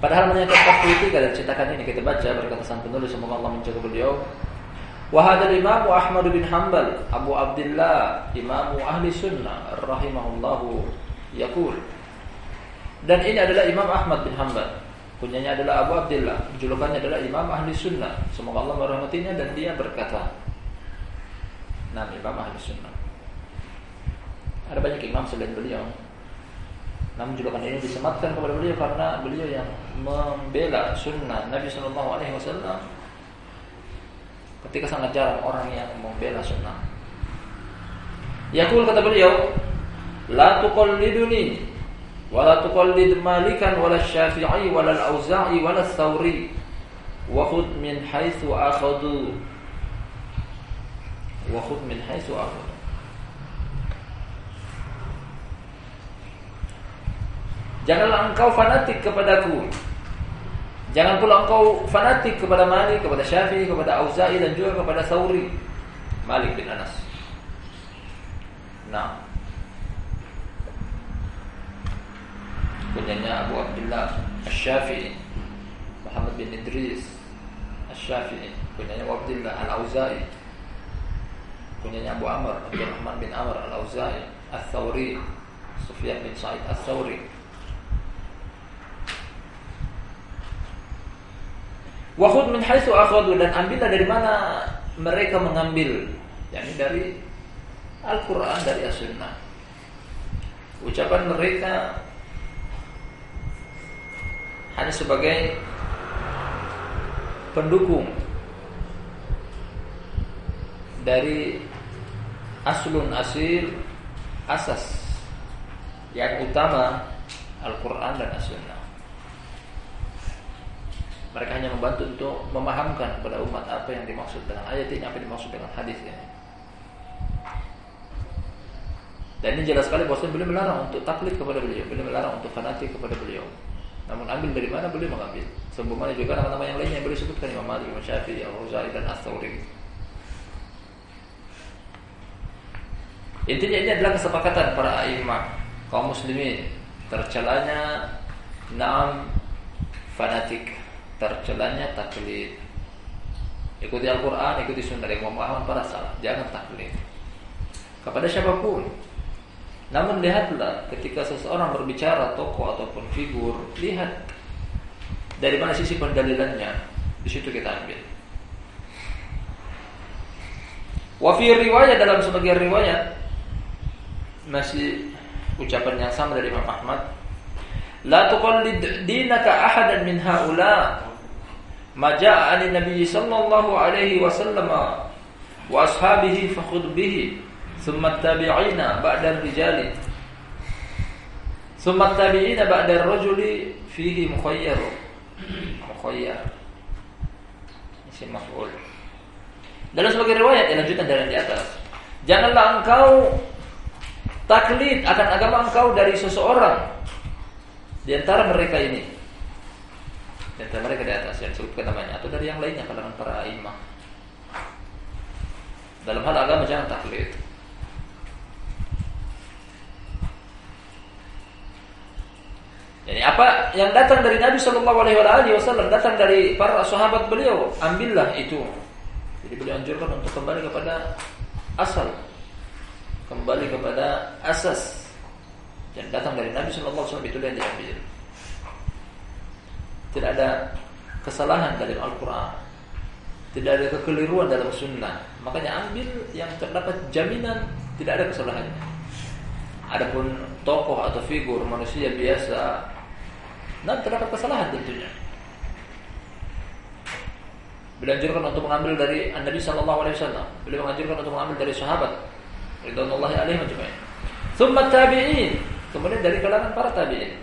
Padahal menyangkut ketika dari cetakan ini kita baca berkata sang penulis semoga Allah menjaga beliau. Wahada Imam Ahmad bin Hanbal Abu Abdullah Imam Ahli Sunnah rahimahullahu yaqul. Dan ini adalah Imam Ahmad bin Hanbal. Punyanya adalah Abu Abdullah, julukannya adalah Imam Ahli Sunnah. Semoga Allah merahmatinya dan dia berkata, Nah, Imam Ahli Sunnah. Ada banyak imam selain beliau. Namun julukan ini disematkan kepada beliau karena beliau yang membela sunnah Nabi Shallallahu Alaihi Wasallam. Ketika sangat jarang orang yang membela sunnah. Yakul kata beliau, la tuqalliduni wa la tuqallid Malikan wala Syafi'i wala Al-Auza'i wala Thawri wa min haitsu akhadhu wa khudh min haitsu akhadhu Janganlah engkau fanatik kepadaku. Jangan pula engkau fanatik kepada Malik, kepada Syafi'i, kepada Auza'i dan juga kepada Sauri. Malik bin Anas. Nah. Punyanya Abu Abdullah Asy-Syafi'i. Muhammad bin Idris Asy-Syafi'i. Punyanya Abu Abdullah Al-Auza'i. Punyanya Abu Amr, Abdurrahman bin Amr Al-Auza'i, Al-Thawri, Sufyan bin Sa'id Al-Thawri. Wahud min haitsu akhadhu dan ambillah dari mana mereka mengambil, yakni dari Al-Qur'an dari As-Sunnah. Ucapan mereka hanya sebagai pendukung dari aslun asil asas yang utama Al-Quran dan As-Sunnah. Mereka hanya membantu untuk memahamkan kepada umat apa yang dimaksud dengan ayat ini, apa yang dimaksud dengan hadis ini. Dan ini jelas sekali bahwa beliau melarang untuk taklid kepada beliau, beliau melarang untuk fanatik kepada beliau. Namun ambil dari mana beliau mengambil. Sebagaimana juga nama-nama yang lainnya yang beliau sebutkan Imam Malik, Imam Syafi'i, Al-Ghazali dan Ats-Tsauri. Intinya ini adalah kesepakatan para imam kaum muslimin tercelanya enam fanatik tercelanya taklid. Ikuti Al-Quran, ikuti sunnah dari pemahaman para salaf. Jangan taklid. Kepada siapa pun. Namun lihatlah ketika seseorang berbicara tokoh ataupun figur, lihat dari mana sisi pendalilannya. Di situ kita ambil. Wafi riwayat dalam sebagian riwayat masih ucapan yang sama dari Imam Ahmad. La tuqallid dinaka ahadan min haula ma jaa an nabi sallallahu alaihi wasallam wa ashabihi fakhudh bihi. Thumma tabi'ina ba'da rijali thumma tabi'ina ba'da rajuli fihi mukhayyar. Mukhayyar. Isim maf'ul. Dalam sebagai riwayat yang lanjutan dari di atas janganlah engkau taklid akan agama engkau dari seseorang di antara mereka ini antara mereka di atas yang disebutkan namanya atau dari yang lainnya kalangan para imam. Dalam hal agama jangan taklid. Jadi apa yang datang dari Nabi Shallallahu Alaihi Wasallam datang dari para sahabat beliau, ambillah itu. Jadi beliau anjurkan untuk kembali kepada asal, kembali kepada asas yang datang dari Nabi Shallallahu Alaihi Wasallam itu yang diambil. Tidak ada kesalahan dalam Al-Quran Tidak ada kekeliruan dalam sunnah Makanya ambil yang terdapat jaminan Tidak ada kesalahannya Adapun tokoh atau figur manusia biasa Nah terdapat kesalahan tentunya Beliau anjurkan untuk mengambil dari Nabi Sallallahu Alaihi Wasallam. Beliau menganjurkan untuk mengambil dari sahabat. Ridwanullahi alaihim ajma'in. Summa tabi'in. Kemudian dari kalangan para tabi'in.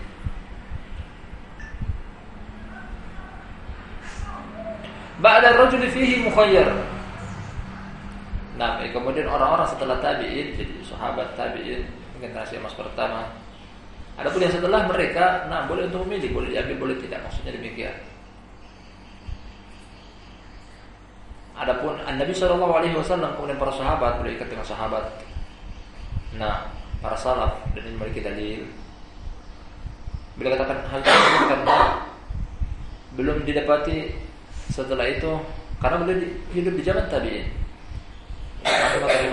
Ba'da rajul fihi mukhayyar. Nah, kemudian orang-orang setelah tabi'in, jadi sahabat tabi'in, generasi emas pertama. Adapun yang setelah mereka, nah boleh untuk memilih, boleh diambil, boleh tidak. Maksudnya demikian. Adapun Nabi Shallallahu Alaihi Wasallam kemudian para sahabat boleh ikat dengan sahabat. Nah, para salaf dan ini memiliki dalil. Bila katakan hal tersebut karena didapati setelah itu karena beliau hidup di zaman tabi'in.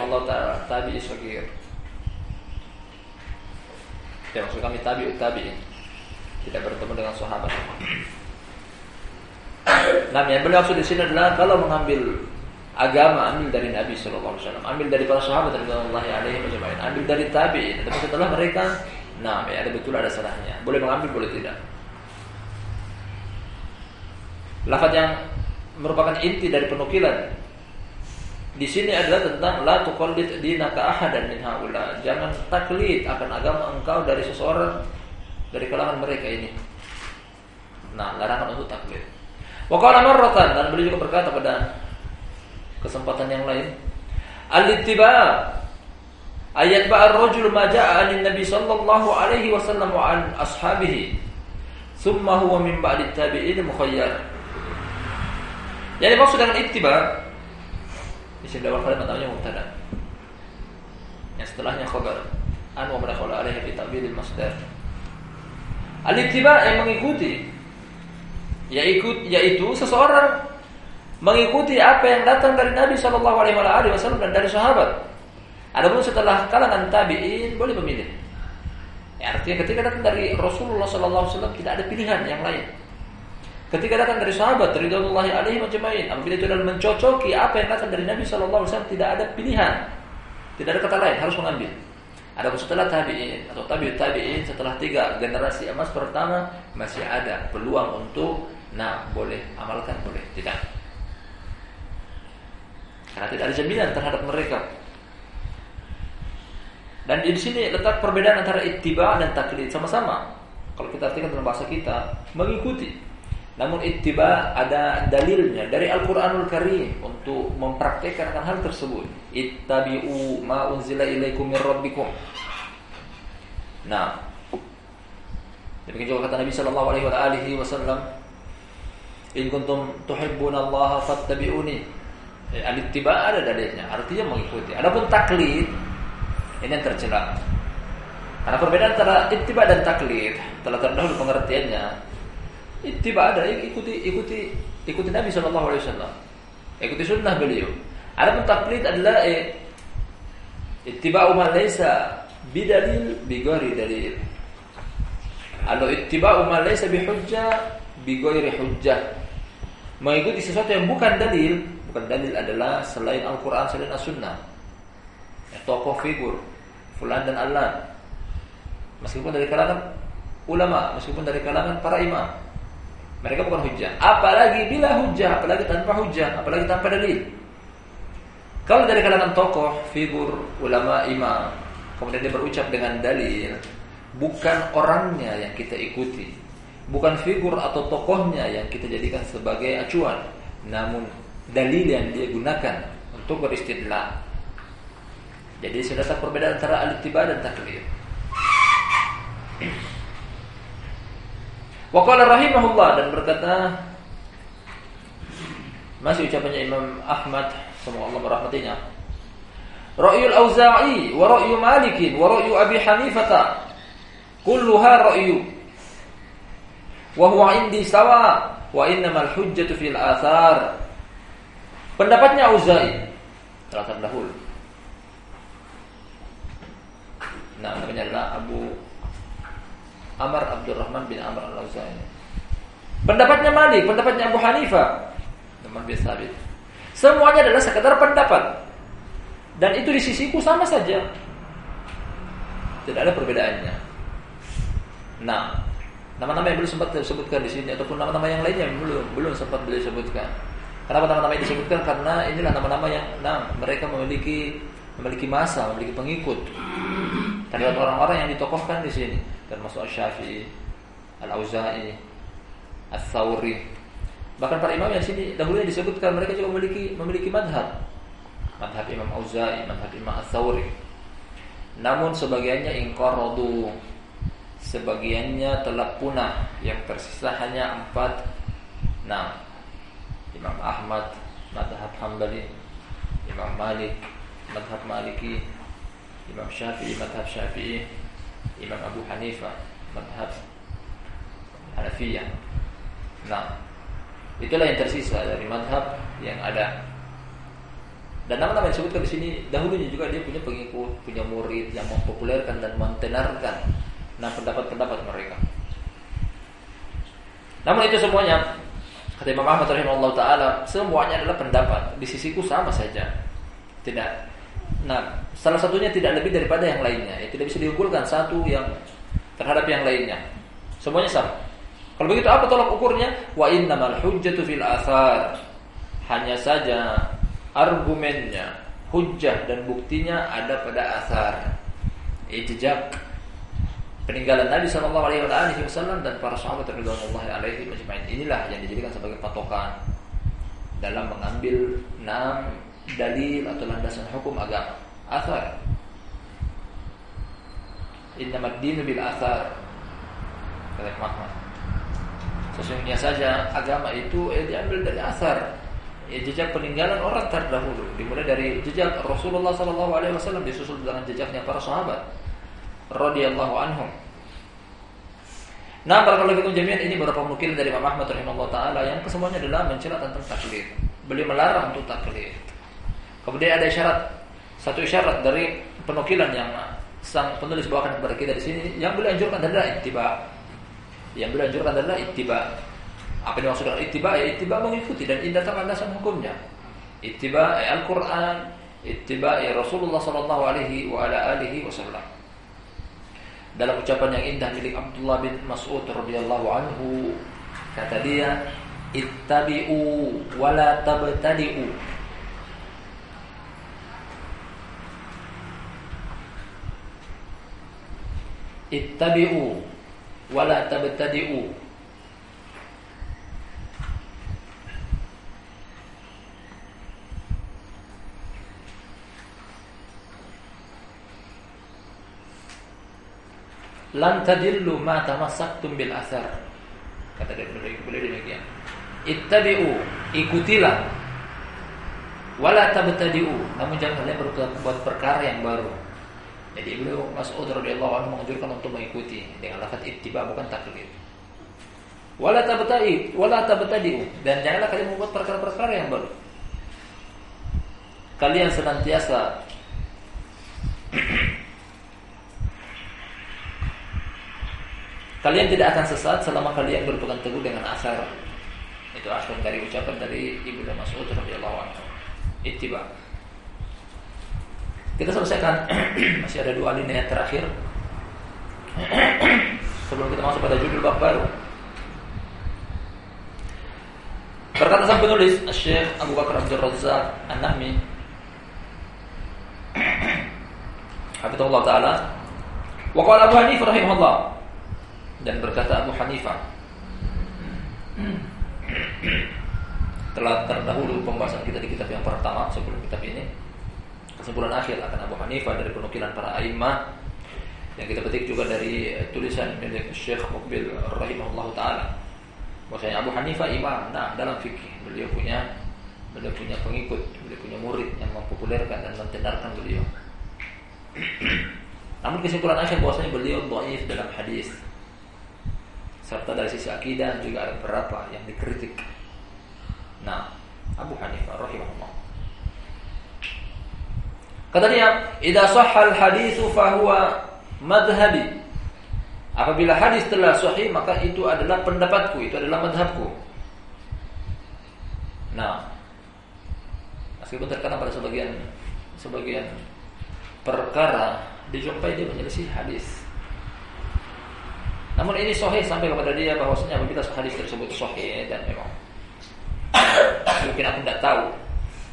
Allah taala tabi'i sagir. Ya maksud kami tabi'ut tabi'in. Tidak bertemu dengan sahabat. Nah, yang beliau maksud di sini adalah kalau mengambil agama ambil dari Nabi Shallallahu Alaihi Wasallam, ambil dari para sahabat radhiyallahu alaihi wasallam, ambil dari tabi'in. Tapi setelah mereka, nah, ya ada betul ada salahnya. Boleh mengambil, boleh tidak. Lafaz yang merupakan inti dari penukilan di sini adalah tentang la tuqallid dinaka ahadan min haula. Jangan taklid akan agama engkau dari seseorang dari kalangan mereka ini. Nah, larangan untuk taklid. Wa qala marratan dan beliau juga berkata pada kesempatan yang lain, al-ittiba ayat ba'ar rajul ma ja'a an nabi sallallahu alaihi wasallam wa an ashabihi. Thumma huwa min ba'di tabi'in mukhayyar. Jadi maksud dengan ittiba Isim awal kalian namanya mubtada. Yang setelahnya khabar. An wa madakhala alaihi fi ta'bilil masdar. Al-ittiba yang mengikuti yaitu yaitu seseorang mengikuti apa yang datang dari Nabi Shallallahu alaihi wasallam dan dari sahabat. Adapun setelah kalangan tabi'in boleh memilih. Ya, artinya ketika datang dari Rasulullah Shallallahu alaihi wasallam tidak ada pilihan yang lain. Ketika datang dari sahabat ridwanullahi alaihi majma'in, apabila itu adalah mencocoki apa yang datang dari Nabi wasallam tidak ada pilihan. Tidak ada kata lain, harus mengambil. Ada setelah tabi'in atau tabi'ut tabi'in setelah tiga generasi emas pertama masih ada peluang untuk nah boleh amalkan boleh tidak. Karena tidak ada jaminan terhadap mereka. Dan di sini letak perbedaan antara ittiba dan taklid sama-sama. Kalau kita artikan dalam bahasa kita, mengikuti namun ittiba ada dalilnya dari Al-Qur'anul Karim untuk mempraktekkan hal tersebut. Ittabi'u ma unzila ilaikum min rabbikum. Nah, demikian juga kata Nabi sallallahu alaihi wasallam, "In kuntum tuhibbuna Allah fattabi'uni." Eh, al-ittiba ada dalilnya, artinya mengikuti. Adapun taklid ini yang tercela. Karena perbedaan antara ittiba dan taklid telah terdahulu pengertiannya Ittiba ada ikuti ikuti ikuti Nabi Shallallahu Alaihi Wasallam, ikuti sunnah beliau. Ada pun taklid adalah eh, ittiba umat laisa bidalil bigori dalil. Atau ittiba umat laisa bihujjah bigori hujjah. Mengikuti sesuatu yang bukan dalil, bukan dalil adalah selain Al-Quran, selain As-Sunnah. Ya, tokoh figur, fulan dan Allah. Meskipun dari kalangan ulama, meskipun dari kalangan para imam. Mereka bukan hujah. Apalagi bila hujah, apalagi tanpa hujah, apalagi tanpa dalil. Kalau dari kalangan tokoh, figur, ulama, imam, kemudian dia berucap dengan dalil, bukan orangnya yang kita ikuti, bukan figur atau tokohnya yang kita jadikan sebagai acuan, namun dalil yang dia gunakan untuk beristidlal. Jadi sudah tak perbedaan antara al-ittiba dan taklid. Waqala rahimahullah dan berkata masih ucapannya Imam Ahmad semoga Allah merahmatinya. Ra'yul Auza'i wa ra'yu Malik wa ra'yu Abi Hanifah kulluha ra'yu wa huwa indi sawa wa innamal hujjatu fil athar. Pendapatnya Auza'i telah terdahulu. Nah, namanya adalah Abu Amr Abdurrahman bin Amr al-Auza'i. Pendapatnya Malik, pendapatnya Abu Hanifah, teman biasa. Semuanya adalah sekedar pendapat. Dan itu di sisiku sama saja. Tidak ada perbedaannya. Nah, nama-nama yang belum sempat disebutkan di sini ataupun nama-nama yang lainnya yang belum belum sempat beliau sebutkan. Kenapa nama-nama yang disebutkan? Karena inilah nama-nama yang nah, mereka memiliki memiliki masa, memiliki pengikut. Terlihat orang-orang yang ditokohkan di sini termasuk Asy-Syafi'i, Al-Auza'i, Ats-Tsauri. Bahkan para imam yang sini dahulunya disebutkan mereka juga memiliki memiliki madhab. Madhab Imam Auza'i, madhab Imam Ats-Tsauri. Namun sebagiannya inqaradu. Sebagiannya telah punah, yang tersisa hanya empat. Nah, Imam Ahmad, madhab Hambali, Imam Malik, madhab Maliki, Imam Syafi'i, madhab Syafi'i, Imam Abu Hanifah madhab Hanafiyah nah Itulah yang tersisa dari madhab yang ada. Dan nama-nama yang disebutkan di sini dahulunya juga dia punya pengikut, punya murid yang mempopulerkan dan mentenarkan nah pendapat-pendapat mereka. Namun itu semuanya kata Imam Ahmad rahimahullah taala semuanya adalah pendapat di sisiku sama saja. Tidak. Nah, salah satunya tidak lebih daripada yang lainnya. Ya, tidak bisa diukurkan satu yang terhadap yang lainnya. Semuanya sama. Kalau begitu apa tolak ukurnya? Wa innamal hujjatu fil athar. Hanya saja argumennya, hujjah dan buktinya ada pada asar. Ijjak peninggalan Nabi Shallallahu Alaihi Wasallam dan para sahabat radhiyallahu alaihi majma'in. Inilah yang dijadikan sebagai patokan dalam mengambil enam dalil atau landasan hukum agama. Asar. Innamad dinu bil asar. Kata Muhammad. Sesungguhnya saja agama itu eh, diambil dari asar, ya, jejak peninggalan orang terdahulu. Dimulai dari jejak Rasulullah Wasallam disusul dengan jejaknya para sahabat radhiyallahu anhum. Nah, para kalau jamian ini beberapa penukilan dari Imam Ahmad rahimahullah taala yang kesemuanya adalah mencela tentang taklid. Beliau melarang untuk taklid. Kemudian ada isyarat satu isyarat dari penukilan yang sang penulis bawakan kepada kita di sini yang beliau anjurkan adalah ittiba yang beliau anjurkan adalah ittiba. Apa yang maksud dengan ittiba? Ya ittiba mengikuti dan datang landasan hukumnya. Ittiba ya Al-Qur'an, ittiba ya Rasulullah sallallahu alaihi wa ala alihi wasallam. Dalam ucapan yang indah milik Abdullah bin Mas'ud radhiyallahu anhu kata dia ittabi'u wa tabtadi'u ittabi'u wala tabtadi'u. Lan tadillu ma tamassaktum bil asar kata dia boleh demikian. Ittabi'u ikutilah. Wala tabtadi'u. Namun jangan kalian berbuat perkara yang baru jadi beliau Mas'ud radhiyallahu anhu menganjurkan untuk mengikuti dengan lafaz ittiba bukan taklid. Wala tabta'i, wala tabtadi'u dan janganlah kalian membuat perkara-perkara yang baru. Kalian senantiasa Kalian tidak akan sesat selama kalian berpegang teguh dengan asar. Itu akhir dari ucapan dari Ibnu Mas'ud radhiyallahu anhu. Ittiba. Kita selesaikan. Masih ada dua alinea terakhir. Sebelum kita masuk pada judul bab baru. Berkata sang penulis Syekh Abu Bakar Abdul Razak An-Nahmi Hafizahullah Ta'ala Wa qala Abu Hanifah rahimahullah. Dan berkata Abu Hanifah Telah terdahulu pembahasan kita di kitab yang pertama sebelum kitab ini kesimpulan akhir akan Abu Hanifah dari penukilan para a'immah yang kita petik juga dari tulisan milik Syekh Mukbil rahimahullah taala. Bahwasanya Abu Hanifah imam. Nah, dalam fikih beliau punya beliau punya pengikut, beliau punya murid yang mempopulerkan dan mentendarkan beliau. Namun kesimpulan akhir bahwasanya beliau dhaif dalam hadis. Serta dari sisi akidah juga ada beberapa yang dikritik. Nah, Abu Hanifah rahimahullah Kata dia, "Idza sahhal haditsu fahuwa madhhabi." Apabila hadis telah sahih maka itu adalah pendapatku, itu adalah madhabku. Nah, meskipun terkadang pada sebagian sebagian perkara dijumpai dia menyelisih hadis. Namun ini sahih sampai kepada dia bahwasanya apabila hadis tersebut sahih dan memang mungkin aku tidak tahu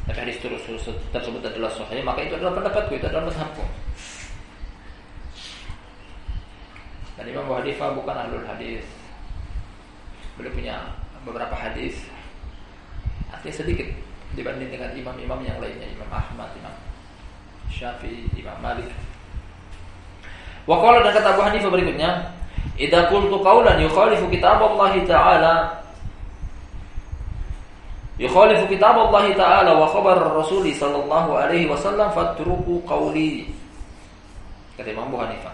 tapi hadis tersebut adalah sahih maka itu adalah pendapatku itu adalah madhabku dan Imam Abu Hanifah bukan ahlul hadis. Beliau punya beberapa hadis. Artinya sedikit dibanding dengan imam-imam yang lainnya Imam Ahmad, Imam Syafi'i, Imam Malik. Waqala dan kata Abu Hanifah berikutnya Idza qultu qawlan yukhalifu kitab Allah Ta'ala yukhalifu kitab Allah Ta'ala wa khabar Rasul sallallahu alaihi wasallam fatruku qawli kata Imam Abu Hanifah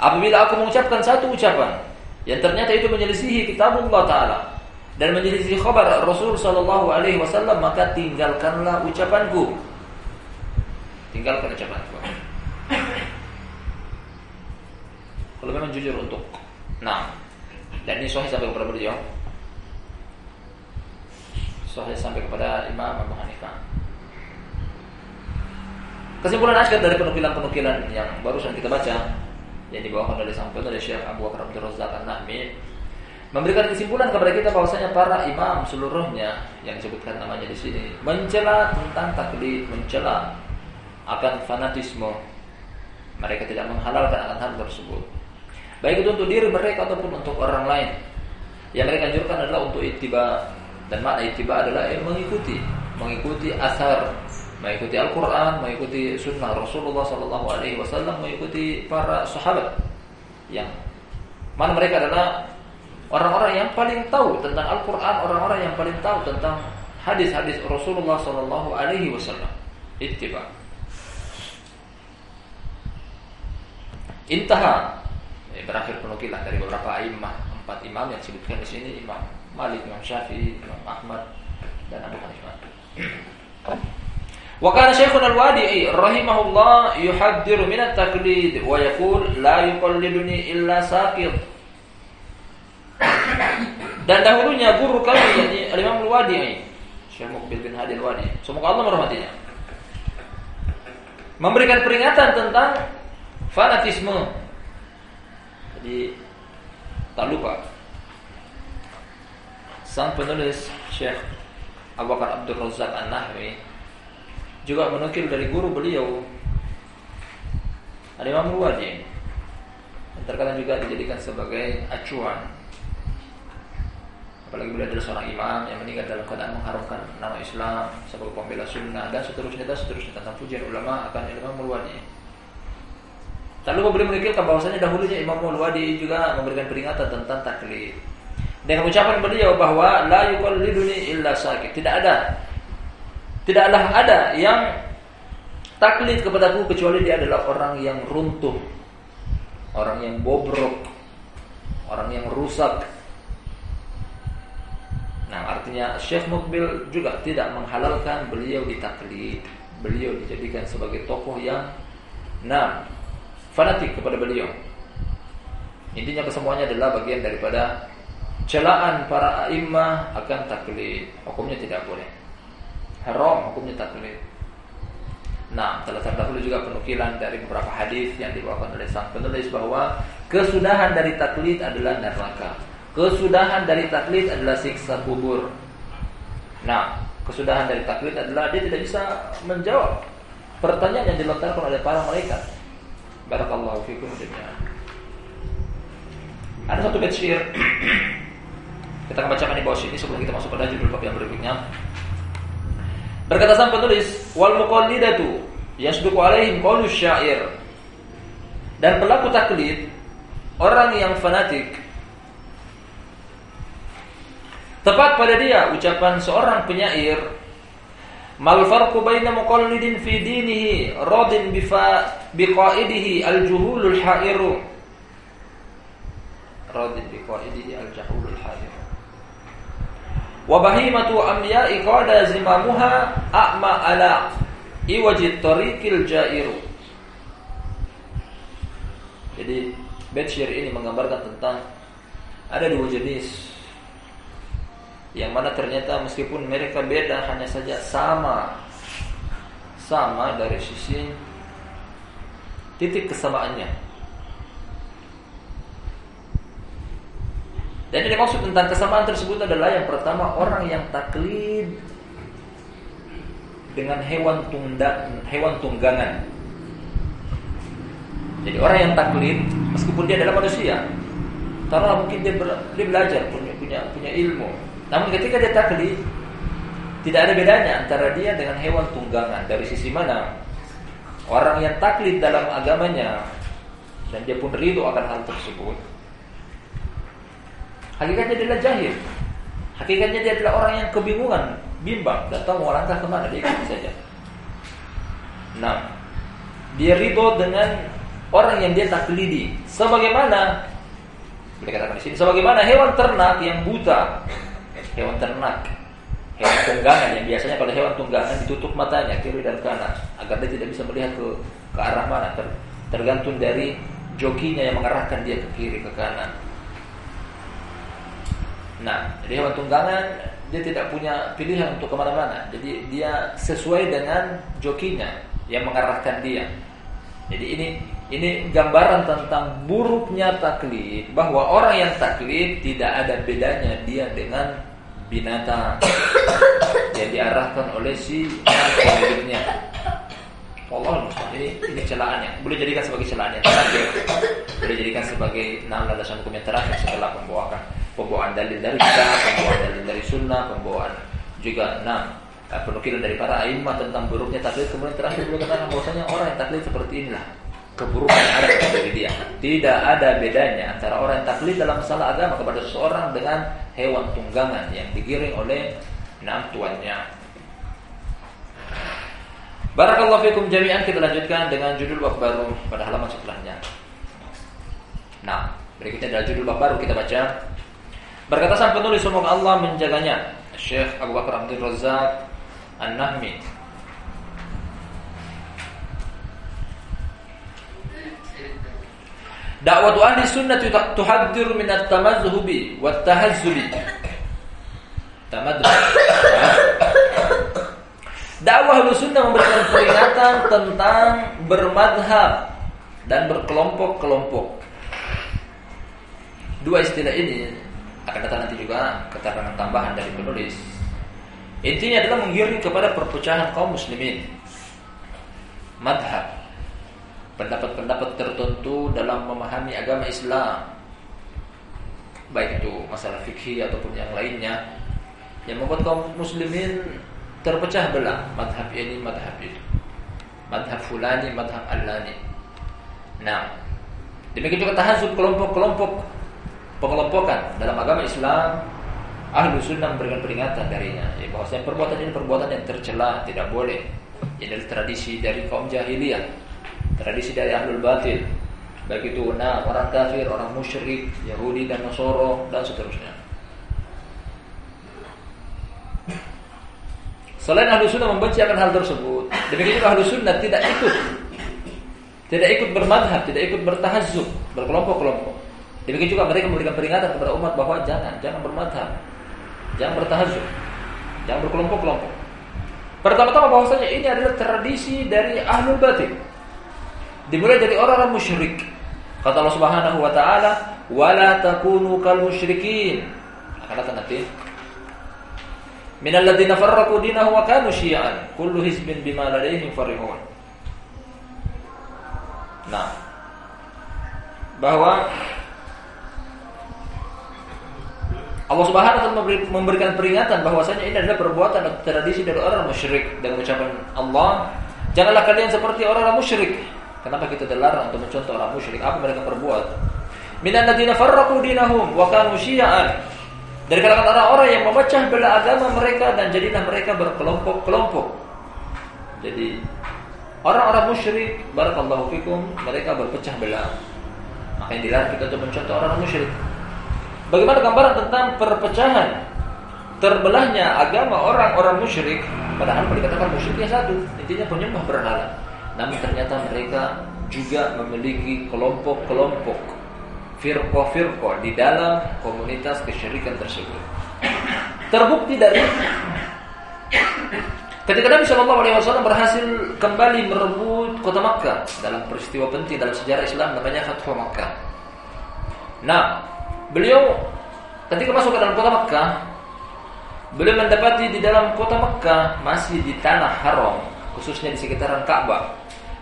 apabila aku mengucapkan satu ucapan yang ternyata itu menyelisihi kitab Allah Ta'ala dan menyelisih khabar Rasul Shallallahu Alaihi Wasallam maka tinggalkanlah ucapanku. Tinggalkan ucapanku. Kalau memang jujur untuk, nah, dan ini sahih sampai kepada beliau, sahih sampai kepada Imam Abu Hanifah. Kesimpulan akhir dari penukilan-penukilan yang barusan kita baca yang dibawakan oleh sang penulis Syekh Abu Bakar Abdul Razak An-Nahmi memberikan kesimpulan kepada kita bahwasanya para imam seluruhnya yang disebutkan namanya di sini mencela tentang taklid, mencela akan fanatisme. Mereka tidak menghalalkan akan hal tersebut. Baik itu untuk diri mereka ataupun untuk orang lain. Yang mereka anjurkan adalah untuk ittiba dan makna ittiba adalah yang mengikuti, mengikuti asar, mengikuti Al-Qur'an, mengikuti sunnah Rasulullah wasallam, mengikuti para sahabat yang mana mereka adalah Orang-orang yang paling tahu tentang Al-Quran, orang-orang yang paling tahu tentang hadis-hadis Rasulullah Sallallahu Alaihi Wasallam. Intaha. Berakhir penukilan dari beberapa imam, empat imam yang disebutkan di sini, Imam Malik, Imam Syafi'i, Imam Ahmad dan Abu Hanifah. Wa kana Syekhuna Al-Wadi'i rahimahullah yuhaddiru min at-taqlid wa yaqul la yuqalliduni illa saqit. Dan dahulunya guru kami yakni Imam Al-Wadi'i, Syekh Muqbil bin Hadi Al-Wadi'i. Semoga Allah merahmatinya. Memberikan peringatan tentang fanatisme. Jadi tak lupa sang penulis Syekh Abu Bakar Abdul Razak An-Nahwi juga menukil dari guru beliau Al-Imam Al-Wadi terkadang juga dijadikan sebagai acuan apalagi beliau adalah seorang imam yang meninggal dalam keadaan mengharumkan nama Islam sebagai pembela sunnah dan seterusnya dan seterusnya tentang pujian ulama akan Imam Mulwadi. Tak lupa beliau menukilkan bahwasanya dahulunya Imam Mulwadi juga memberikan peringatan tentang taklid. Dengan ucapan beliau bahwa la yuqalliduni illa sakit. Tidak ada. Tidaklah ada yang taklid kepadaku kecuali dia adalah orang yang runtuh, orang yang bobrok, orang yang rusak, Nah artinya Syekh Mukbil juga tidak menghalalkan beliau ditaklid. Beliau dijadikan sebagai tokoh yang Nah Fanatik kepada beliau. Intinya kesemuanya adalah bagian daripada Celaan para imam akan taklid Hukumnya tidak boleh Haram hukumnya taklid Nah, telah terdahulu juga penukilan dari beberapa hadis yang dibawakan oleh sang penulis bahwa kesudahan dari taklid adalah neraka. Kesudahan dari taklid adalah siksa kubur. Nah, kesudahan dari taklid adalah dia tidak bisa menjawab pertanyaan yang dilontarkan oleh para malaikat. Barakallahu fikum jami'an. Ada satu bait syair kita akan bacakan di bawah sini sebelum kita masuk pada judul bab yang berikutnya. Berkata sang penulis, wal muqallidatu yasduqu alaihim qawlu syair. Dan pelaku taklid, orang yang fanatik Tepat pada dia ucapan seorang penyair Mal farqu baina muqallidin fi dinihi radin bifa biqaidihi al-juhulul hairu radin biqaidihi al-juhulul hairu wa bahimatu amya'i qada zimamuha a'ma ala iwaji tariqil jairu. Jadi bait ini menggambarkan tentang ada dua jenis. Yang mana ternyata meskipun mereka beda hanya saja sama. Sama dari sisi titik kesamaannya. Dan yang dimaksud tentang kesamaan tersebut adalah yang pertama orang yang taklid dengan hewan tunda, hewan tunggangan. Jadi orang yang taklid meskipun dia adalah manusia, karena mungkin dia, dia belajar punya punya punya ilmu, namun ketika dia taklid tidak ada bedanya antara dia dengan hewan tunggangan dari sisi mana orang yang taklid dalam agamanya dan dia pun ridho akan hal tersebut. Hakikatnya dia adalah jahil. Hakikatnya dia adalah orang yang kebingungan, bimbang, dan tahu mau langkah ke mana dia ikuti saja. Nah, dia ridho dengan orang yang dia taklidi. Sebagaimana boleh katakan di sini, sebagaimana hewan ternak yang buta hewan ternak, hewan tunggangan yang biasanya kalau hewan tunggangan ditutup matanya kiri dan kanan agar dia tidak bisa melihat ke ke arah mana ter, tergantung dari jokinya yang mengarahkan dia ke kiri ke kanan. Nah, jadi hewan tunggangan dia tidak punya pilihan untuk ke mana-mana. Jadi dia sesuai dengan jokinya yang mengarahkan dia. Jadi ini ini gambaran tentang buruknya taklid bahwa orang yang taklid tidak ada bedanya dia dengan binatang yang diarahkan oleh si pemiliknya. Allah ini ini celahannya. Boleh jadikan sebagai celahan yang terakhir. Boleh jadikan sebagai enam landasan hukum yang terakhir setelah pembawakan pembawaan dalil dari kita, pembawaan dalil dari sunnah, pembawaan juga enam penukilan dari para imam tentang buruknya taklid kemudian terakhir beliau katakan bahwasanya orang yang taklid seperti inilah keburukan ada dari dia. Tidak ada bedanya antara orang yang taklid dalam masalah agama kepada seseorang dengan hewan tunggangan yang digiring oleh enam tuannya. Barakallahu fikum jami'an kita lanjutkan dengan judul bab baru pada halaman setelahnya. Nah, berikutnya adalah judul bab baru kita baca. Berkata sang penulis semoga Allah menjaganya. Syekh Abu Bakar Abdul Razak An-Nahmi Dakwah ahli sunnah tuhaddir min at-tamazzubi wa tahazzubi. Tamadzuh. Dakwah ahli sunnah memberikan peringatan tentang bermadhab dan berkelompok-kelompok. Dua istilah ini akan datang nanti juga keterangan tambahan dari penulis. Intinya adalah menggiring kepada perpecahan kaum muslimin. Madhab. Pendapat-pendapat tertentu dalam memahami agama Islam. Baik itu masalah fikih ataupun yang lainnya yang membuat kaum muslimin terpecah belah. Madhab ini madhab itu. Madhab fulani madhab alani nah demikian juga tahasub kelompok-kelompok pengelompokan dalam agama Islam ahlu sunnah memberikan peringatan darinya ya, bahwasanya perbuatan ini perbuatan yang tercela tidak boleh ini adalah tradisi dari kaum jahiliyah tradisi dari ahlul batil baik itu nah, orang kafir, orang musyrik, Yahudi dan Nasoro dan seterusnya. Selain ahlu sunnah membenci akan hal tersebut, demikian juga ahlu sunnah tidak ikut, tidak ikut bermadhab, tidak ikut bertahazub, berkelompok-kelompok. Demikian juga mereka memberikan peringatan kepada umat bahwa jangan, jangan bermadhab, jangan bertahazub, jangan berkelompok-kelompok. Pertama-tama bahwasanya ini adalah tradisi dari ahlul batil dimulai dari orang-orang musyrik. Kata Allah Subhanahu wa taala, "Wala takunu kal musyrikin." Akan datang nanti. Minal ladzina farraqu dinahum wa kanu syi'an, kullu hizbin bima ladaihim farihun. Nah, bahwa Allah Subhanahu wa taala memberikan peringatan bahwasanya ini adalah perbuatan atau tradisi dari orang musyrik dan ucapan Allah, janganlah kalian seperti orang-orang musyrik Kenapa kita dilarang untuk mencontoh orang musyrik? Apa mereka perbuat? Minan ladina farraqu dinahum wa kanu syi'an. Dari kalangan orang-orang yang memecah belah agama mereka dan jadilah mereka berkelompok-kelompok. Jadi orang-orang musyrik, barakallahu fikum, mereka berpecah belah. Maka yang dilarang kita untuk mencontoh orang musyrik. Bagaimana gambaran tentang perpecahan terbelahnya agama orang-orang musyrik padahal mereka katakan musyriknya satu, intinya penyembah berhala namun ternyata mereka juga memiliki kelompok-kelompok firqah-firqah di dalam komunitas kesyirikan tersebut. Terbukti dari ketika Nabi Shallallahu Alaihi Wasallam berhasil kembali merebut kota Makkah dalam peristiwa penting dalam sejarah Islam namanya Fathu Makkah. Nah, beliau ketika masuk ke dalam kota Makkah, beliau mendapati di dalam kota Makkah masih di tanah haram, khususnya di sekitaran Ka'bah.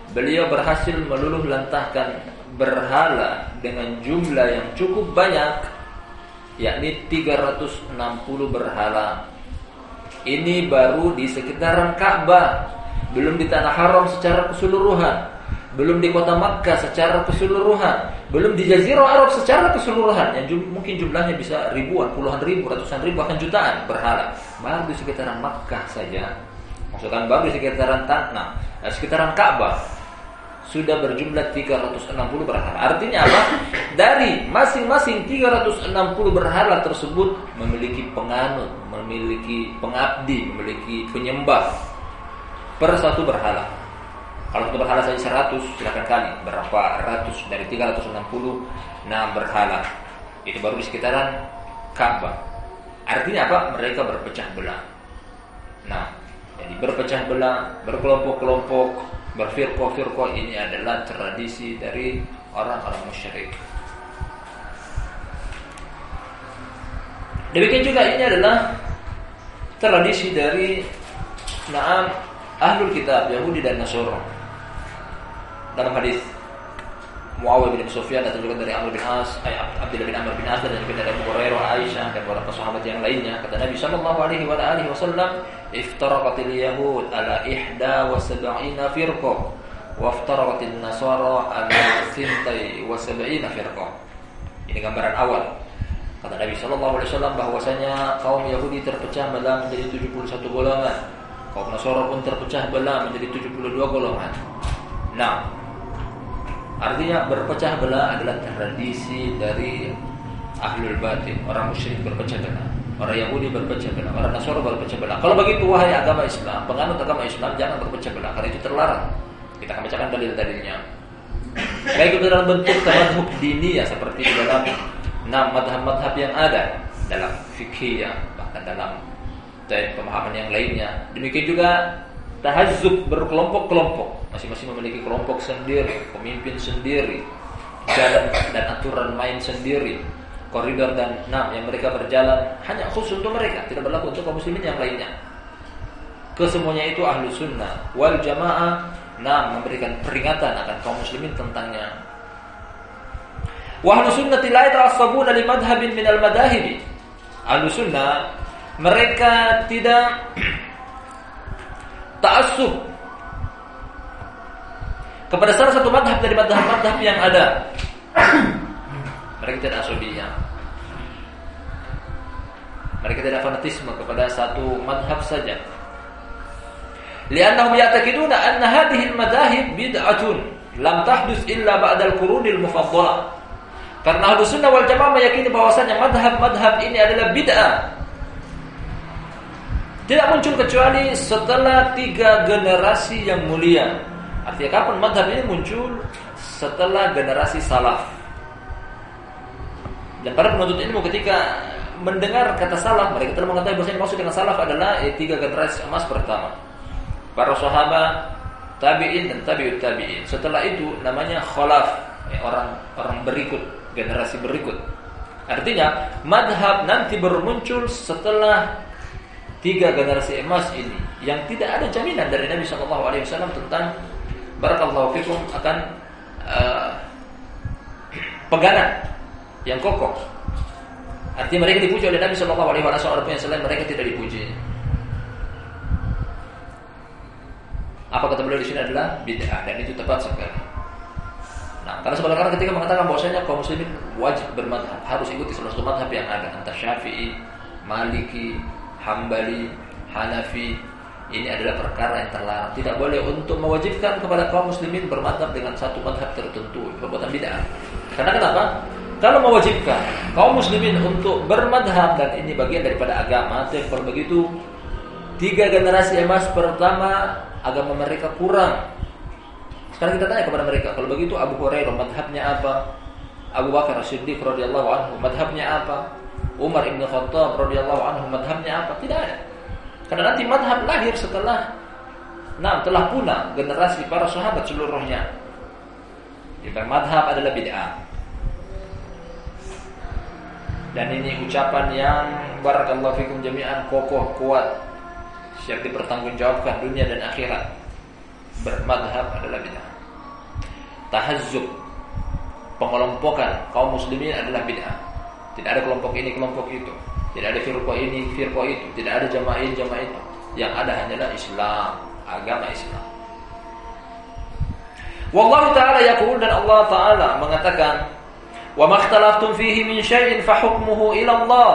Beliau berhasil meluluh lantahkan berhala dengan jumlah yang cukup banyak yakni 360 berhala. Ini baru di sekitaran Ka'bah belum di tanah haram secara keseluruhan belum di kota Makkah secara keseluruhan belum di Jazirah Arab secara keseluruhan yang jum mungkin jumlahnya bisa ribuan puluhan ribu ratusan ribu bahkan jutaan berhala baru di sekitaran Makkah saja maksudkan baru di sekitaran tanah eh, sekitaran Ka'bah sudah berjumlah 360 berhala. Artinya apa? Dari masing-masing 360 berhala tersebut memiliki penganut, memiliki pengabdi, memiliki penyembah per satu berhala. Kalau satu berhala saja 100, silakan kali berapa ratus dari 360 nah berhala. Itu baru di sekitaran Ka'bah. Artinya apa? Mereka berpecah belah. Nah, jadi berpecah belah, berkelompok-kelompok, berfirqah-firqah ini adalah tradisi dari orang-orang musyrik. Demikian juga ini adalah tradisi dari Naam Ahlul Kitab Yahudi dan Nasrani dalam hadis Muawiyah bin Sufyan dan juga dari Amr bin As, ay Abdullah bin Amr bin As dan juga dari Abu Hurairah, Aisyah dan beberapa sahabat yang lainnya. Kata Nabi sallallahu alaihi wa alihi wasallam, "Iftaraqatil yahud ala ihda wa sab'ina firqah wa iftaraqatil nasara ala sintai wa sab'ina firqah." Ini gambaran awal. Kata Nabi sallallahu alaihi wasallam bahwasanya kaum Yahudi terpecah belah menjadi 71 golongan. Kaum Nasara pun terpecah belah menjadi 72 golongan. Nah, Artinya berpecah belah adalah tradisi dari ahlul batin, orang musyrik berpecah belah, orang Yahudi berpecah belah, orang Nasrani berpecah belah. Kalau begitu wahai agama Islam, penganut agama Islam jangan berpecah belah karena itu terlarang. Kita akan bacakan dalil-dalilnya. Baik itu dalam bentuk tamadhub dini ya seperti dalam enam madhab-madhab yang ada dalam fikih ya, bahkan dalam pemahaman yang lainnya. Demikian juga tahazub berkelompok-kelompok masing-masing memiliki kelompok sendiri pemimpin sendiri jalan dan aturan main sendiri koridor dan enam yang mereka berjalan hanya khusus untuk mereka tidak berlaku untuk kaum muslimin yang lainnya. Kesemuanya itu ahlu sunnah wal jamaah. Enam memberikan peringatan akan kaum muslimin tentangnya. Wa ahlu sunnah la yata'assabuna li madhhabin min al madahibi. Ahlu sunnah mereka tidak ta'assub kepada salah satu madhab dari madhab-madhab yang ada. Mereka tidak asubiyah. Mereka tidak fanatisme kepada satu madhab saja. Liannahum ya'takiduna anna hadhihi al-madahib bid'atun lam tahdus illa ba'da al-qurunil mufaddalah. Karena Ahlus Sunnah wal Jamaah meyakini bahwasanya madhab-madhab ini adalah bid'ah tidak muncul kecuali setelah tiga generasi yang mulia. Artinya kapan madhab ini muncul? Setelah generasi salaf. Dan para penuntut ilmu ketika mendengar kata salaf, mereka telah mengetahui bahwa yang maksud dengan salaf adalah eh, tiga generasi emas pertama. Para sahabat, tabi'in dan tabi'ut tabi'in. Setelah itu namanya khalaf, eh, orang orang berikut, generasi berikut. Artinya madhab nanti bermuncul setelah tiga generasi emas ini yang tidak ada jaminan dari Nabi Shallallahu Alaihi Wasallam tentang barakallahu fikum akan uh, pegangan yang kokoh. Artinya mereka dipuji oleh Nabi Shallallahu Alaihi Wasallam yang selain mereka tidak dipuji. Apa kata beliau di sini adalah bid'ah dan itu tepat sekali. Nah, karena sebagian orang ketika mengatakan bahwasanya kaum muslimin wajib bermadhab, harus ikuti salah satu madhab yang ada, entah Syafi'i, Maliki, Hambali, Hanafi, ini adalah perkara yang terlarang. Tidak boleh untuk mewajibkan kepada kaum muslimin bermadhab dengan satu madhab tertentu, perbuatan bid'ah. Karena kenapa? Kalau mewajibkan kaum muslimin untuk bermadhab dan ini bagian daripada agama, kalau begitu tiga generasi emas pertama agama mereka kurang. Sekarang kita tanya kepada mereka, kalau begitu Abu Hurairah madhabnya apa? Abu Bakar Siddiq radhiyallahu anhu madhabnya apa? Umar ibn Khattab radhiyallahu anhu madhabnya apa? Tidak ada. Karena nanti madhab lahir setelah Nah, telah punah generasi para sahabat seluruhnya. Jadi madhab adalah bid'ah. Dan ini ucapan yang barakallahu fikum jami'an kokoh kuat siap dipertanggungjawabkan dunia dan akhirat. Bermadhab adalah bid'ah. Tahazzub pengelompokan kaum muslimin adalah bid'ah. Tidak ada kelompok ini, kelompok itu. Tidak ada firqah ini, firqah itu. Tidak ada jamaah ini, jamaah itu. Yang ada hanyalah Islam, agama Islam. Wallahu taala yaqul dan Allah taala mengatakan, "Wa makhtalaftum fihi min syai'in fa hukmuhu ila Allah."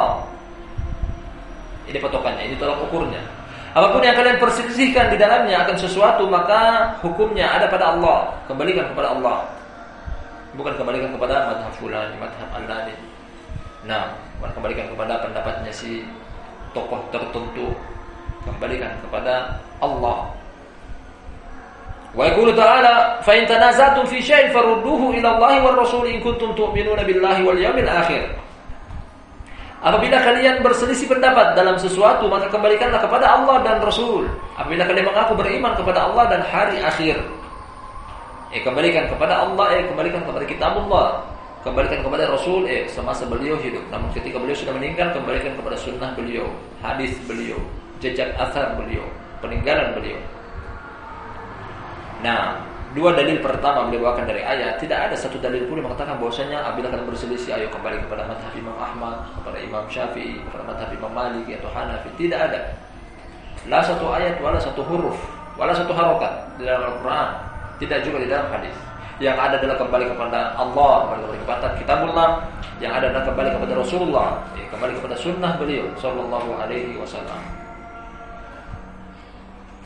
Ini patokannya, ini tolak ukurnya. Apa pun yang kalian perselisihkan di dalamnya akan sesuatu maka hukumnya ada pada Allah. Kembalikan kepada Allah. Bukan kembalikan kepada madhab fulan, madhab alani. Nah, kembalikan kepada pendapatnya si tokoh tertentu. Kembalikan kepada Allah. Wa yaqulu ta'ala fa in tanazatum fi syai'in farudduhu ila Allah war rasul in kuntum tu'minuna billahi wal yawmil akhir. Apabila kalian berselisih pendapat dalam sesuatu, maka kembalikanlah kepada Allah dan Rasul. Apabila kalian mengaku beriman kepada Allah dan hari akhir, eh kembalikan kepada Allah, eh kembalikan kepada kitab Allah, kembalikan kepada Rasul, eh semasa beliau hidup. Namun ketika beliau sudah meninggal, kembalikan kepada sunnah beliau, hadis beliau, jejak asar beliau, peninggalan beliau. Nah, Dua dalil pertama beliau bawakan dari ayat, tidak ada satu dalil pun yang mengatakan bahwasanya apabila kalian berselisih ayo kembali kepada madhab Imam Ahmad, kepada Imam Syafi'i, kepada madhab Imam Malik atau Hanafi. Tidak ada. La satu ayat wala satu huruf, wala satu harokat di dalam Al-Qur'an, tidak juga di dalam hadis. Yang ada adalah kembali kepada Allah, kembali kepada kitabullah, yang ada adalah kembali kepada Rasulullah, ya, kembali kepada sunnah beliau sallallahu alaihi wasallam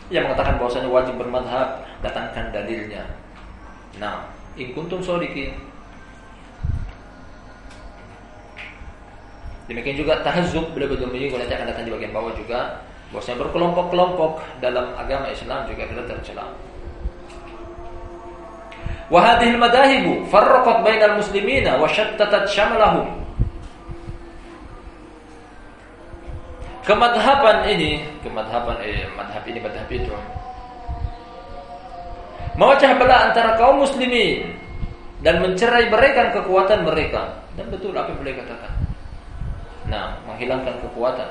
yang mengatakan bahwasanya wajib bermadhab datangkan dalilnya. Nah, in kuntum shodiqin. Demikian juga tahazzub beliau menyinggung nanti akan datang di bagian bawah juga bahwasanya berkelompok-kelompok dalam agama Islam juga tidak tercela. Al-madahibu farraqat bainal muslimina wa shattatat syamalahum. Kemadhaban ini, kemadhaban eh madhab ini madhab itu memecah belah antara kaum muslimin dan mencerai berikan kekuatan mereka. Dan betul apa yang beliau katakan. Nah, menghilangkan kekuatan.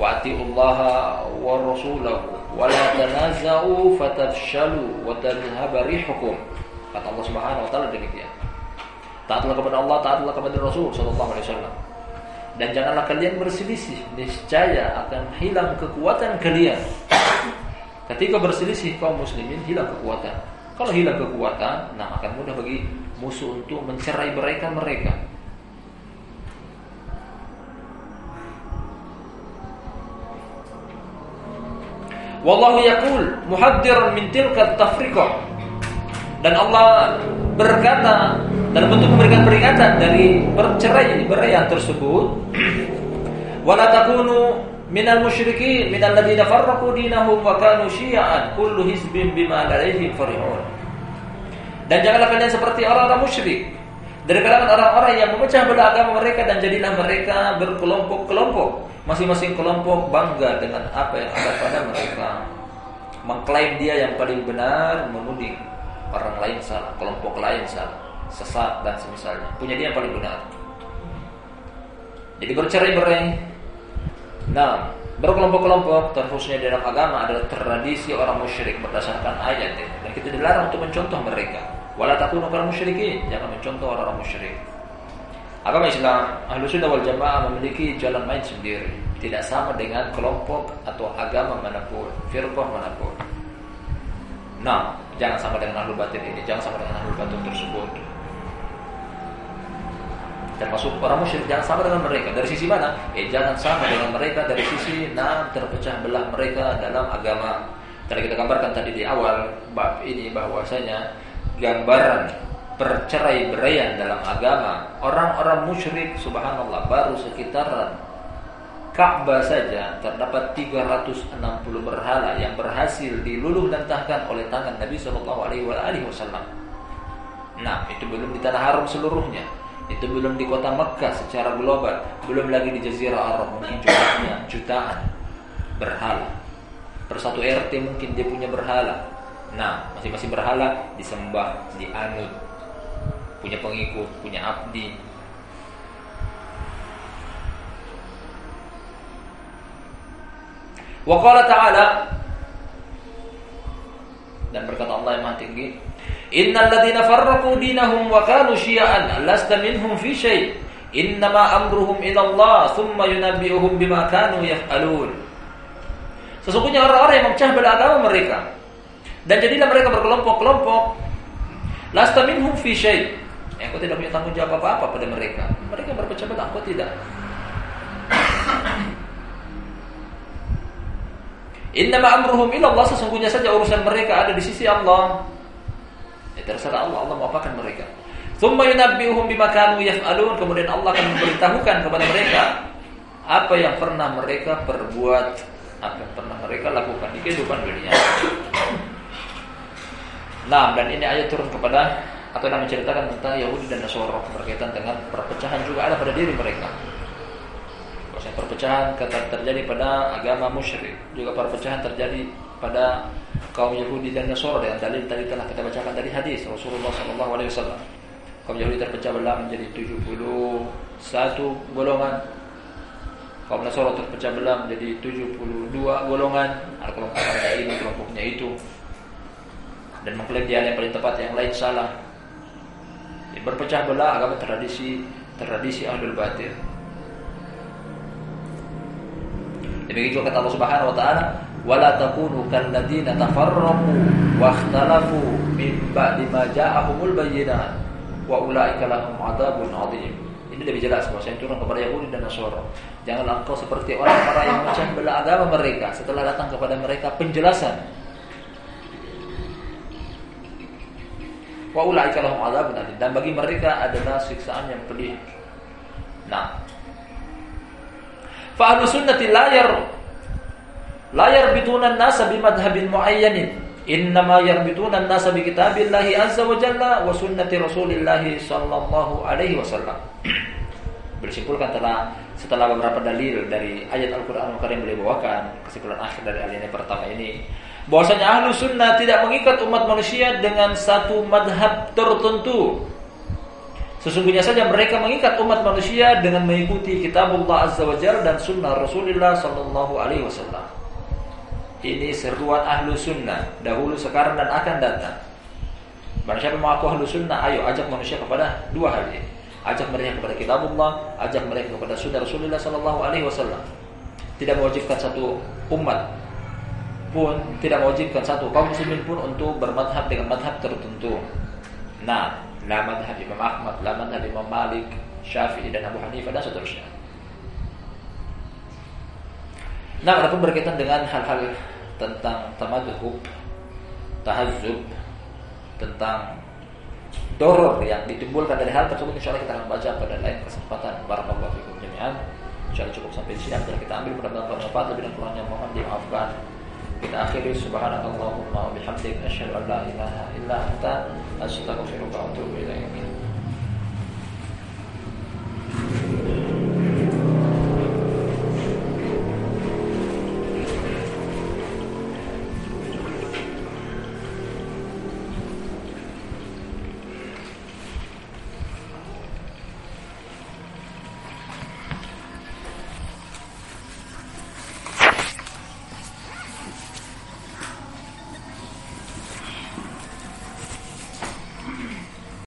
Wa Allah wa rasulahu wa la tanaza'u fatafshalu wa tadhhaba rihukum. Kata Allah Subhanahu wa taala demikian. Taatlah kepada Allah, taatlah kepada Rasul sallallahu alaihi wasallam. Dan janganlah kalian berselisih, niscaya akan hilang kekuatan kalian. Ketika berselisih kaum muslimin hilang kekuatan. Kalau hilang kekuatan, nah akan mudah bagi musuh untuk mencerai beraikan mereka. Wallahu yaqul muhaddiran min tilka. Dan Allah berkata dalam bentuk memberikan peringatan dari bercerai beraian tersebut. Wala takunu minal musyrikin minal ladzina farraqu dinahum wa kanu syi'an kullu hizbin bima ladaihim farihun dan janganlah kalian seperti orang-orang musyrik dari kalangan orang-orang yang memecah belah agama mereka dan jadilah mereka berkelompok-kelompok masing-masing kelompok bangga dengan apa yang ada pada mereka mengklaim dia yang paling benar menuding orang lain salah kelompok lain salah sesat dan semisalnya punya dia yang paling benar jadi bercerai-berai Nah, berkelompok-kelompok terkhususnya dalam agama adalah tradisi orang musyrik berdasarkan ayat. Dan kita dilarang untuk mencontoh mereka. Wala takunu kal musyrikin, jangan mencontoh orang-orang musyrik. Agama Islam, Ahlu Sunnah wal Jamaah memiliki jalan main sendiri, tidak sama dengan kelompok atau agama mana pun, firqah mana pun. Nah, jangan sama dengan Ahlu Batin ini, jangan sama dengan Ahlu Batin tersebut. Termasuk orang musyrik jangan sama dengan mereka. Dari sisi mana? Eh jangan sama dengan mereka. Dari sisi nah terpecah belah mereka dalam agama. Tadi kita gambarkan tadi di awal bab ini bahwasanya gambaran percerai beraian dalam agama orang-orang musyrik subhanallah baru sekitaran Ka'bah saja terdapat 360 berhala yang berhasil diluluh lantahkan oleh tangan Nabi Wasallam. Nah, itu belum di tanah haram seluruhnya itu belum di kota Mekah secara global, belum lagi di Jazirah Arab mungkin jumlahnya jutaan berhala. Per satu RT mungkin dia punya berhala. Nah, masing-masing berhala disembah, dianut, punya pengikut, punya abdi. Wa ta'ala dan berkata Allah yang Maha Tinggi, Innal ladzina farraqu dinahum wa kanu syi'an lasta minhum fi syai' innama amruhum ila Allah thumma yunabbi'uhum bima kanu yaf'alun. Sesungguhnya orang-orang yang memecah belah agama mereka dan jadilah mereka berkelompok-kelompok lasta minhum fi syai' Engkau tidak punya tanggung jawab apa-apa pada mereka. Mereka berpecah belah, engkau tidak. Innama amruhum ila Allah sesungguhnya saja urusan mereka ada di sisi Allah. Ya terserah Allah, Allah mau apakan mereka. Thumma yunabbi'uhum bima kanu yaf'alun. Kemudian Allah akan memberitahukan kepada mereka apa yang pernah mereka perbuat, apa yang pernah mereka lakukan di kehidupan dunia. Nah, dan ini ayat turun kepada atau yang menceritakan tentang Yahudi dan Nasara berkaitan dengan perpecahan juga ada pada diri mereka. Bahwasanya perpecahan terjadi pada agama musyrik, juga perpecahan terjadi pada kaum Yahudi dan Nasara dengan dalil tadi telah kita bacakan dari hadis Rasulullah wasallam. Kaum Yahudi terpecah belah menjadi 71 golongan. Kaum Nasara terpecah belah menjadi 72 golongan. Ada kelompoknya ini, kelompoknya itu. Dan mengklaim dia yang paling tepat, yang lain salah. Ya, berpecah belah agama tradisi tradisi ahlul batil. Demikian juga kata Allah Subhanahu wa taala, "Wala takunu kalladzina tafarraqu wa ikhtalafu min ba'di ma ja'ahumul bayyinat wa ulaika lahum adzabun 'adzim." Ini lebih jelas bahwa saya turun kepada Yahudi dan Nasara. Janganlah engkau seperti orang-orang yang memecah belah agama mereka setelah datang kepada mereka penjelasan. Wa ulaika 'adzim. Dan bagi mereka adalah siksaan yang pedih. Nah, fa ahlus sunnati la yar la yarbituna an-nasa bi madhhabin muayyanin innama yarbituna an-nasa bi kitabillahi azza wa jalla wa sunnati rasulillah sallallahu alaihi wasallam bersimpulkan telah setelah beberapa dalil dari ayat Al-Qur'an yang beliau bawakan kesimpulan akhir dari aliannya pertama ini bahwasanya ahlu sunnah tidak mengikat umat manusia dengan satu madhab tertentu Sesungguhnya saja mereka mengikat umat manusia dengan mengikuti kitabullah azza wa jalla dan sunnah Rasulullah sallallahu alaihi wasallam. Ini seruan ahlu sunnah dahulu sekarang dan akan datang. Barang siapa mengaku ahlu sunnah, ayo ajak manusia kepada dua hal ini. Ajak mereka kepada kitabullah, ajak mereka kepada sunnah Rasulullah sallallahu alaihi wasallam. Tidak mewajibkan satu umat pun tidak mewajibkan satu kaum muslimin pun untuk bermadhab dengan madhab tertentu. Nah, la madhab Imam Ahmad, la madhab Imam Malik, Syafi'i dan Abu Hanifah dan seterusnya. Nah, adapun berkaitan dengan hal-hal tentang tamadhub, tahazzub, tentang doror yang ditimbulkan dari hal tersebut insya Allah kita akan baca pada lain kesempatan barakallahu fikum jami'an insya Allah cukup sampai di sini setelah kita ambil mudah-mudahan bermanfaat lebih dan kurangnya mohon dimaafkan kita akhiri subhanakallahumma wa bihamdika asyhadu an la ilaha illa anta astaghfiruka wa atubu ilaik